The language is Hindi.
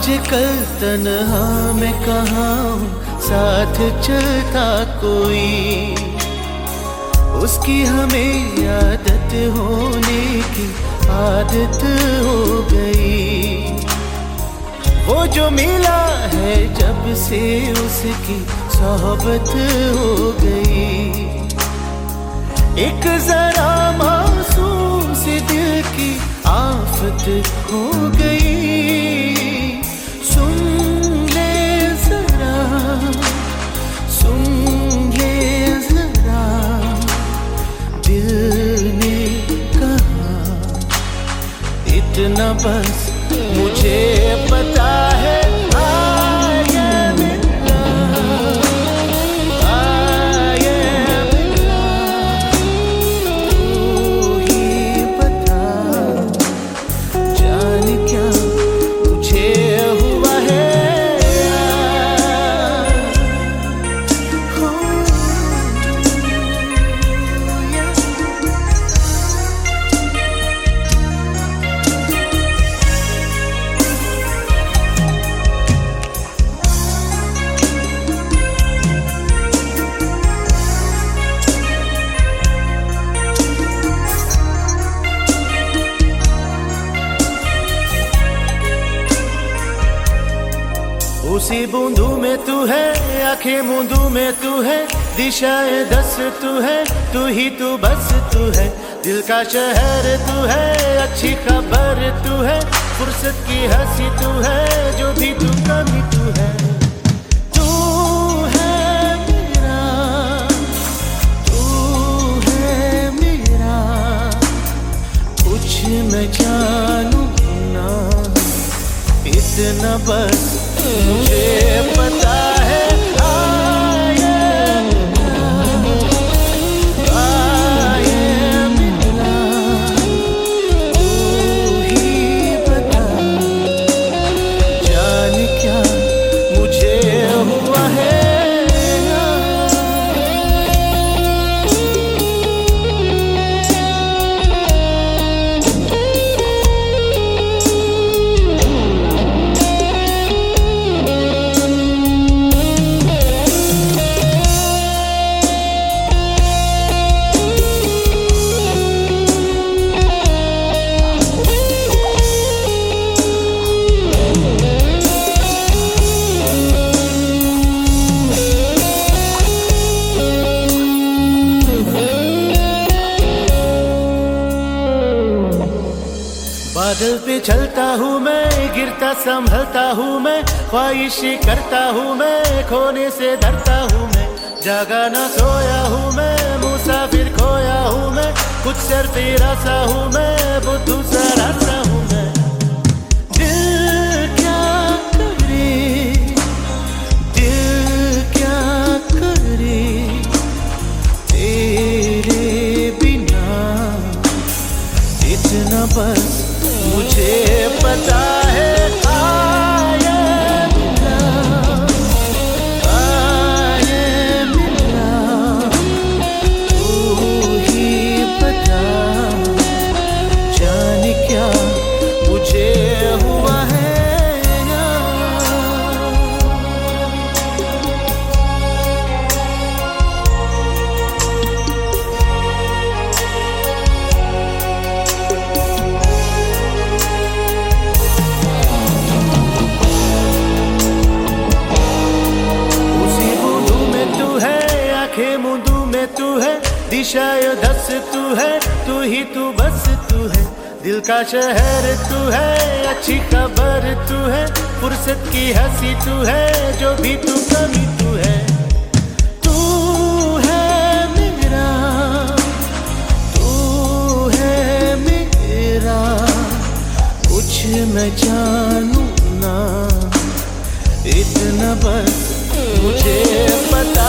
आजकल तन्हा में कहा साथ चलता कोई। उसकी हमें आदत होने की आदत हो गई। वो जो मिला है जब से उसकी सोहबत हो गई। एक जरा मासूम से दिल की आफत हो गई। Us. उसी बूंदू में तू है, आँखें बूंदू में तू है, दिशाए दस तू है, तू ही तू बस तू है। दिल का शहर तू है, अच्छी खबर तू है, फुर्सत की हँसी तू है, जो भी तू कमी तू है। इतना बस मुझे पता बादल पे चलता हूँ मैं, गिरता संभलता हूँ मैं, ख्वाहिश करता हूँ मैं, खोने से डरता हूँ मैं। जागा ना सोया हूँ मैं, मुसाफिर खोया हूँ मैं, कुछ सर तेरा सा हूँ मैं, बुद्धू सा रास्ता हूँ मैं। दिल क्या करे बस दिशाएँ दस तू है, तू ही तू बस तू है। दिल का शहर तू है, अच्छी खबर तू है। फुर्सत की हँसी तू है, जो भी तू कमी तू है। तू है है मैं जानू ना, इतना बस मुझे पता